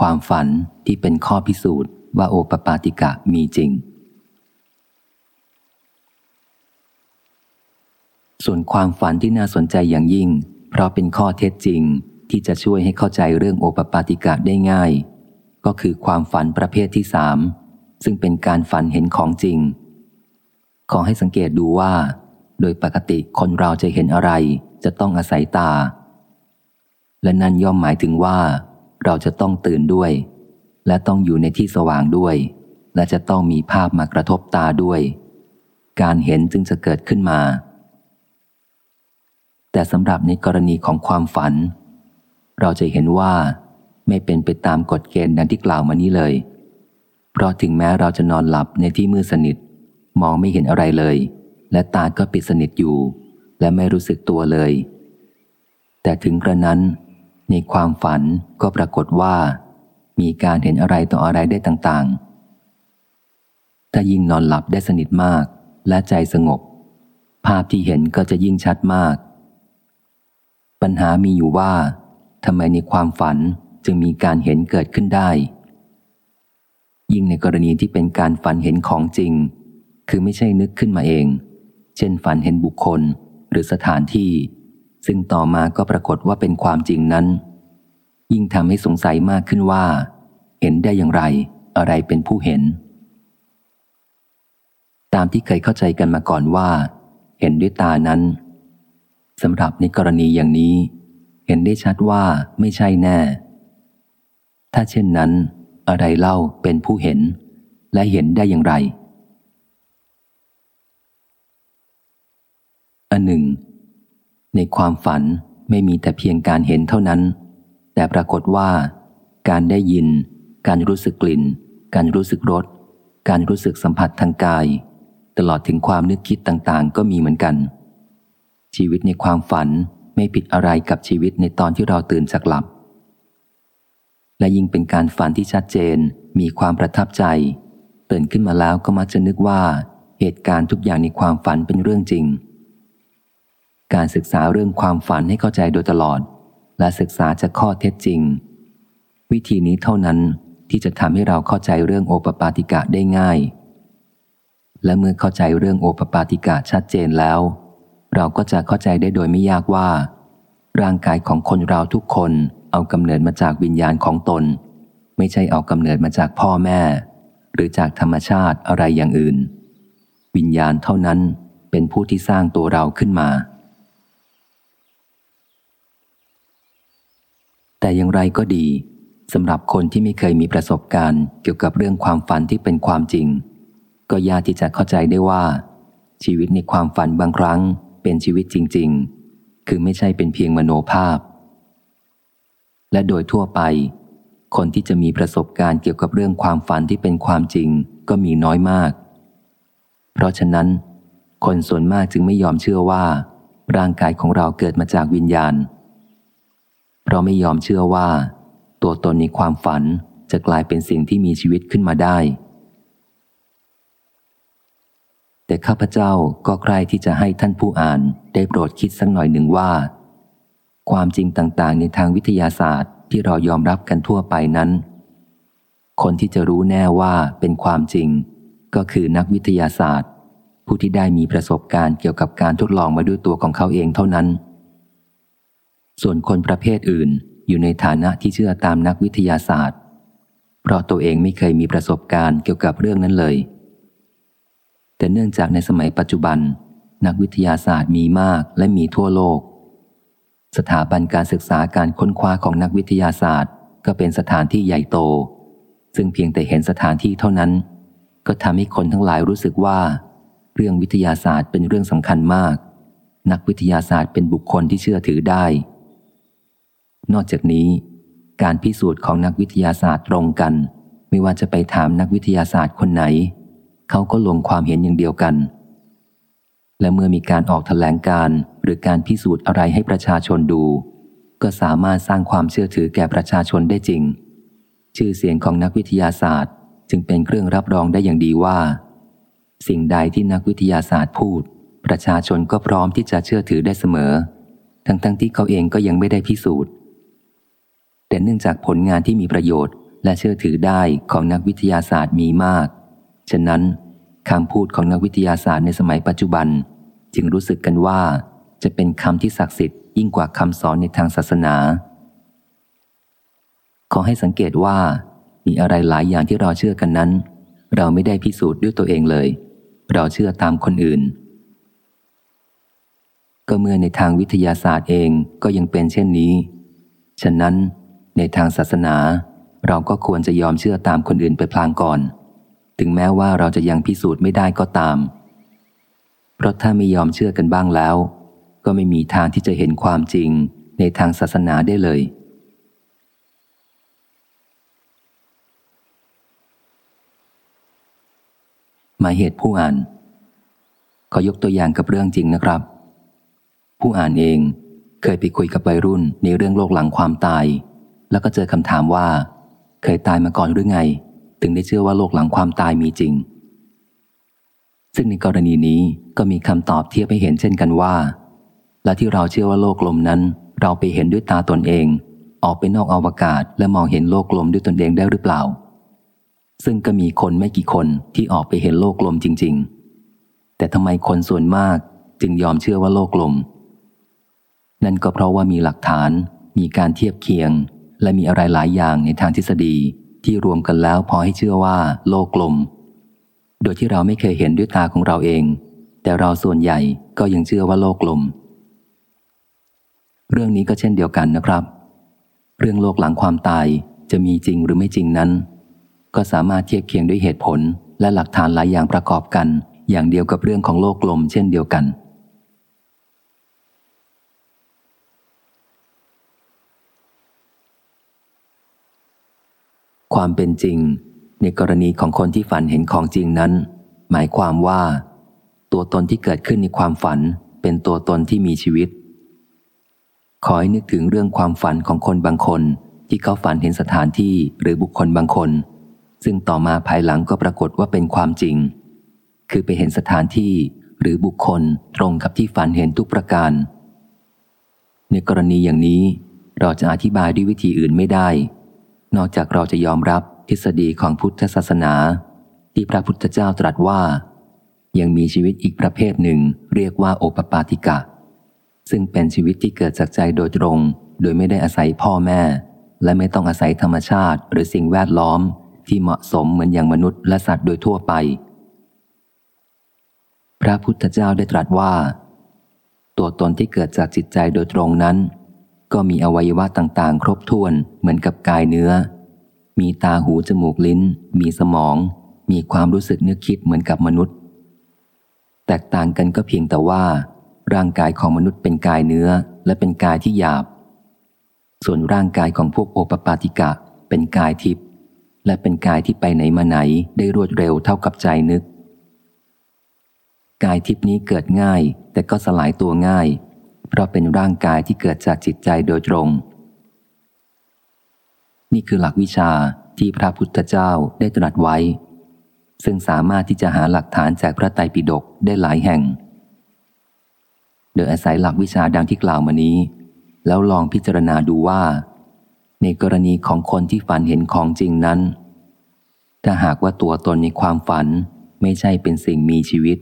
ความฝันที่เป็นข้อพิสูจน์ว่าโอปปาติกะมีจริง ส่วนความฝันที่น่าสนใจอย่างยิ่ง เพราะเป็นข้อเท็จจริงที่จะช่วยให้เข้าใจเรื่องโอปปาติกะได้ง่าย ก็คือความฝันประเภทที่สามซึ่งเป็นการฝันเห็นของจริง ขอให้สังเกตดูว่า โดยปกติคนเราจะเห็นอะไร จะต้องอาศัยตา และนั่นย่อมหมายถึงว่า เราจะต้องตื่นด้วย และต้องอยู่ในที่สว่างด้วย และจะต้องมีภาพมากระทบตาด้วย การเห็นจึงจะเกิดขึ้นมา แต่สำหรับในกรณีของความฝัน เราจะเห็นว่าไม่เป็นไปตามกฎเกณฑ์ดังที่กล่าวมานี้เลย เพราะถึงแม้เราจะนอนหลับในที่มืดสนิท มองไม่เห็นอะไรเลย และตาก็ปิดสนิทอยู่ และไม่รู้สึกตัวเลย แต่ถึงกระนั้น ในความฝันก็ปรากฏว่า มีการเห็นอะไรต่ออะไรได้ต่างๆ ถ้ายิ่งนอนหลับได้สนิทมากและใจสงบ ภาพที่เห็นก็จะยิ่งชัดมาก ปัญหามีอยู่ว่าทำไมในความฝันจึงมีการเห็นเกิดขึ้นได้ ยิ่งในกรณีที่เป็นการฝันเห็นของจริง คือไม่ใช่นึกขึ้นมาเอง เช่นฝันเห็นบุคคลหรือสถานที่ ซึ่งต่อมาก็ปรากฏว่าเป็นความจริงนั้น ยิ่งทำให้สงสัยมากขึ้นว่า เห็นได้อย่างไร อะไรเป็นผู้เห็น ตามที่เคยเข้าใจกันมาก่อนว่า เห็นด้วยตานั้นสำหรับในกรณีอย่างนี้ เห็นได้ชัดว่าไม่ใช่แน่ ถ้าเช่นนั้น อะไรเล่าเป็นผู้เห็น และเห็นได้อย่างไรอันหนึ่ง ในความฝันไม่มีแต่เพียงการเห็นเท่านั้น แต่ปรากฏว่า การได้ยิน การรู้สึกกลิ่น การรู้สึกรส การรู้สึกสัมผัสทางกาย ตลอดถึงความนึกคิดต่างๆ ก็มีเหมือนกัน ชีวิตในความฝันไม่ผิดอะไรกับชีวิตในตอนที่เราตื่นจากหลับ และยิ่งเป็นการฝันที่ชัดเจน มีความประทับใจ ตื่นขึ้นมาแล้วก็มักจะนึกว่า เหตุการณ์ทุกอย่างในความฝันเป็นเรื่องจริง การศึกษาเรื่องความฝันให้เข้าใจโดยตลอด และศึกษาจากข้อเท็จจริง วิธีนี้เท่านั้นที่จะทำให้เราเข้าใจเรื่องโอปปาติกะได้ง่าย และเมื่อเข้าใจเรื่องโอปปาติกะชัดเจนแล้ว เราก็จะเข้าใจได้โดยไม่ยากว่า ร่างกายของคนเราทุกคนเอากำเนิดมาจากวิญญาณของตน ไม่ใช่เอากำเนิดมาจากพ่อแม่ หรือจากธรรมชาติอะไรอย่างอื่น วิญญาณเท่านั้นเป็นผู้ที่สร้างตัวเราขึ้นมา แต่อย่างไรก็ดีสำหรับคนที่ไม่เคยมีประสบการณ์เกี่ยวกับเรื่องความฝันที่เป็นความจริง ก็ยากที่จะเข้าใจได้ว่า ชีวิตในความฝันบางครั้งเป็นชีวิตจริง ๆ คือไม่ใช่เป็นเพียงมโนภาพ และโดยทั่วไป คนที่จะมีประสบการณ์เกี่ยวกับเรื่องความฝันที่เป็นความจริงก็มีน้อยมาก เพราะฉะนั้น คนส่วนมากจึงไม่ยอมเชื่อว่า ร่างกายของเราเกิดมาจากวิญญาณ เราไม่ยอมเชื่อว่า ตัวตนในความฝันจะกลายเป็นสิ่งที่มีชีวิตขึ้นมาได้ แต่ข้าพเจ้าก็ใคร่ที่จะให้ท่านผู้อ่านได้โปรดคิดสักหน่อยหนึ่งว่า ความจริงต่างๆ ในทางวิทยาศาสตร์ที่เรายอมรับกันทั่วไปนั้น คนที่จะรู้แน่ว่าเป็นความจริง ก็คือนักวิทยาศาสตร์ ผู้ที่ได้มีประสบการณ์เกี่ยวกับการทดลองมาด้วยตัวของเขาเองเท่านั้น ส่วนคนประเภทอื่นอยู่ในฐานะที่เชื่อตามนักวิทยาศาสตร์ เพราะตัวเองไม่เคยมีประสบการณ์เกี่ยวกับเรื่องนั้นเลย แต่เนื่องจากในสมัยปัจจุบัน นักวิทยาศาสตร์มีมากและมีทั่วโลก สถาบันการศึกษาการค้นคว้าของนักวิทยาศาสตร์ ก็เป็นสถานที่ใหญ่โต ซึ่งเพียงแต่เห็นสถานที่เท่านั้น ก็ทำให้คนทั้งหลายรู้สึกว่า เรื่องวิทยาศาสตร์เป็นเรื่องสำคัญมาก นักวิทยาศาสตร์เป็นบุคคลที่เชื่อถือได้ นอกจากนี้ การพิสูจน์ของนักวิทยาศาสตร์ตรงกัน ไม่ว่าจะไปถามนักวิทยาศาสตร์คนไหน เขาก็ลงความเห็นอย่างเดียวกัน และเมื่อมีการออกแถลงการหรือการพิสูจน์อะไรให้ประชาชนดู ก็สามารถสร้างความเชื่อถือแก่ประชาชนได้จริง ชื่อเสียงของนักวิทยาศาสตร์จึงเป็นเครื่องรับรองได้อย่างดีว่า สิ่งใดที่นักวิทยาศาสตร์พูด ประชาชนก็พร้อมที่จะเชื่อถือได้เสมอ ทั้งๆทที่เขาเองก็ยังไม่ได้พิสูจน์ แต่เนื่องจากผลงานที่มีประโยชน์ และเชื่อถือได้ของนักวิทยาศาสตร์มีมาก ฉะนั้นคำพูดของนักวิทยาศาสตร์ในสมัยปัจจุบัน จึงรู้สึกกันว่า จะเป็นคำที่ศักดิ์สิทธิ์ยิ่งกว่าคำสอนในทางศาสนา ขอให้สังเกตว่า มีอะไรหลายอย่างที่เราเชื่อกันนั้น เราไม่ได้พิสูจน์ด้วยตัวเองเลย เราเชื่อตามคนอื่น ก็เมื่อในทางวิทยาศาสตร์เองก็ยังเป็นเช่นนี้ ฉะนั้น ในทางศาสนา เราก็ควรจะยอมเชื่อตามคนอื่นไปพลางก่อน ถึงแม้ว่าเราจะยังพิสูจน์ไม่ได้ก็ตาม เพราะถ้าไม่ยอมเชื่อกันบ้างแล้ว ก็ไม่มีทางที่จะเห็นความจริงในทางศาสนาได้เลยหมายเหตุผู้อ่าน ขอยกตัวอย่างกับเรื่องจริงนะครับ ผู้อ่านเองเคยไปคุยกับวัยรุ่นในเรื่องโลกหลังความตาย แล้วก็เจอคำถามว่า เคยตายมาก่อนหรือไง ถึงได้เชื่อว่าโลกหลังความตายมีจริง ซึ่งในกรณีนี้ก็มีคำตอบเทียบให้เห็นเช่นกันว่า และที่เราเชื่อว่าโลกลมนั้น เราไปเห็นด้วยตาตนเอง ออกไปนอกอวกาศและมองเห็นโลกลมด้วยตนเองได้หรือเปล่า ซึ่งก็มีคนไม่กี่คนที่ออกไปเห็นโลกลมจริง ๆ แต่ทำไมคนส่วนมากจึงยอมเชื่อว่าโลกลม นั่นก็เพราะว่ามีหลักฐาน มีการเทียบเคียง และมีอะไรหลายอย่างในทางทฤษฎีที่รวมกันแล้วพอให้เชื่อว่าโลกกลม โดยที่เราไม่เคยเห็นด้วยตาของเราเอง แต่เราส่วนใหญ่ก็ยังเชื่อว่าโลกกลม เรื่องนี้ก็เช่นเดียวกันนะครับ เรื่องโลกหลังความตายจะมีจริงหรือไม่จริงนั้น ก็สามารถเทียบเคียงด้วยเหตุผลและหลักฐานหลายอย่างประกอบกัน อย่างเดียวกับเรื่องของโลกกลม เช่นเดียวกัน ความเป็นจริง ในกรณีของคนที่ฝันเห็นของจริงนั้น หมายความว่า ตัวตนที่เกิดขึ้นในความฝันเป็นตัวตนที่มีชีวิต ขอให้นึกถึงเรื่องความฝันของคนบางคน ที่เขาฝันเห็นสถานที่หรือบุคคลบางคน ซึ่งต่อมาภายหลังก็ปรากฏว่าเป็นความจริง คือไปเห็นสถานที่หรือบุคคลตรงกับที่ฝันเห็นทุกประการ ในกรณีอย่างนี้เราจะอธิบายด้วยวิธีอื่นไม่ได้ นอกจากเราจะยอมรับทฤษฎีของพุทธศาสนา ที่พระพุทธเจ้าตรัสว่า ยังมีชีวิตอีกประเภทหนึ่งเรียกว่าโอปปาติกะ ซึ่งเป็นชีวิตที่เกิดจากใจโดยตรง โดยไม่ได้อาศัยพ่อแม่ และไม่ต้องอาศัยธรรมชาติ หรือสิ่งแวดล้อมที่เหมาะสมเหมือนอย่างมนุษย์และสัตว์โดยทั่วไป พระพุทธเจ้าได้ตรัสว่า ตัวตนที่เกิดจากจิตใจโดยตรงนั้น ก็มีอวัยวะต่างๆ ครบถ้วนเหมือนกับกายเนื้อ มีตาหูจมูกลิ้น มีสมอง มีความรู้สึกนึกคิดเหมือนกับมนุษย์ แตกต่างกันก็เพียงแต่ว่า ร่างกายของมนุษย์เป็นกายเนื้อและเป็นกายที่หยาบ ส่วนร่างกายของพวกโอปปาติกะ เป็นกายทิพย์และเป็นกายที่ไปไหนมาไหนได้รวดเร็วเท่ากับใจนึก กายทิพย์นี้เกิดง่าย แต่ก็สลายตัวง่าย เพราะเป็นร่างกายที่เกิดจากจิตใจโดยตรง นี่คือหลักวิชาที่พระพุทธเจ้าได้ตรัสไว้ ซึ่งสามารถที่จะหาหลักฐานจากพระไตรปิฎกได้หลายแห่ง โดยอาศัยหลักวิชาดังที่กล่าวมานี้ แล้วลองพิจารณาดูว่า ในกรณีของคนที่ฝันเห็นของจริงนั้น ถ้าหากว่าตัวตนในความฝันไม่ใช่เป็นสิ่งมีชีวิต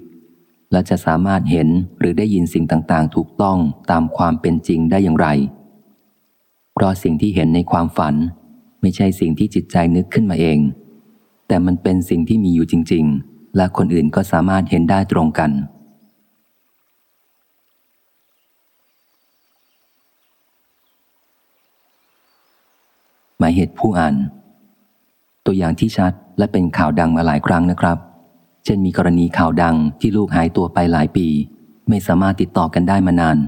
และจะสามารถเห็นหรือได้ยินสิ่งต่างๆ ถูกต้องตามความเป็นจริงได้อย่างไร เพราะสิ่งที่เห็นในความฝัน ไม่ใช่สิ่งที่จิตใจนึกขึ้นมาเอง แต่มันเป็นสิ่งที่มีอยู่จริง ๆ และคนอื่นก็สามารถเห็นได้ตรงกัน หมายเหตุผู้อ่าน ตัวอย่างที่ชัดและเป็นข่าวดังมาหลายครั้งนะครับ เช่นมีกรณีข่าวดังที่ลูกหายตัวไปหลายปี ไม่สามารถติดต่อกันได้มานาน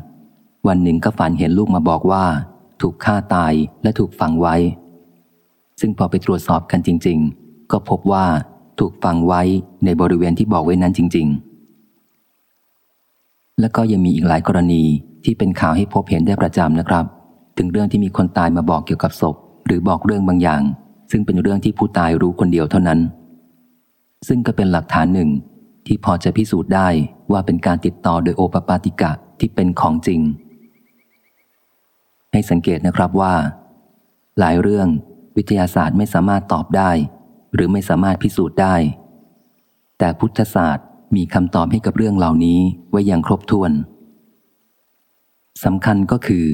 วันหนึ่งก็ฝันเห็นลูกมาบอกว่า ถูกฆ่าตายและถูกฝังไว้ ซึ่งพอไปตรวจสอบกันจริง ๆ ก็พบว่าถูกฝังไว้ในบริเวณที่บอกไว้นั้นจริง ๆ และก็ยังมีอีกหลายกรณีที่เป็นข่าวให้พบเห็นได้ประจำนะครับ ถึงเรื่องที่มีคนตายมาบอกเกี่ยวกับศพ หรือบอกเรื่องบางอย่าง ซึ่งเป็นเรื่องที่ผู้ตายรู้คนเดียวเท่านั้น ซึ่งก็เป็นหลักฐานหนึ่ง ที่พอจะพิสูจน์ได้ว่าเป็นการติดต่อโดยโอปปาติกะที่เป็นของจริง ให้สังเกตนะครับว่า หลายเรื่องวิทยาศาสตร์ไม่สามารถตอบได้ หรือไม่สามารถพิสูจน์ได้ แต่พุทธศาสตร์มีคำตอบให้กับเรื่องเหล่านี้ไว้อย่างครบถ้วนสำคัญก็คือ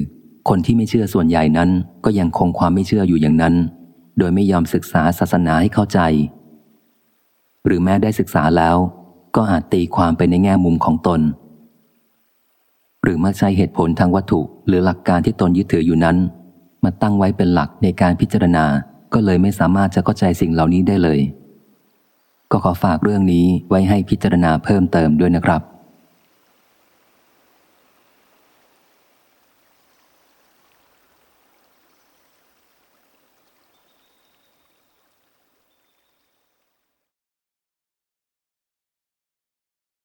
คนที่ไม่เชื่อส่วนใหญ่นั้นก็ยังคงความไม่เชื่ออยู่อย่างนั้น โดยไม่ยอมศึกษาศาสนาให้เข้าใจ หรือแม้ได้ศึกษาแล้ว ก็อาจตีความไปในแง่มุมของตน หรือมาใช้เหตุผลทางวัตถุ หรือหลักการที่ตนยึดถืออยู่นั้น มาตั้งไว้เป็นหลักในการพิจารณา ก็เลยไม่สามารถจะเข้าใจสิ่งเหล่านี้ได้เลย ก็ขอฝากเรื่องนี้ไว้ให้พิจารณาเพิ่มเติมด้วยนะครับ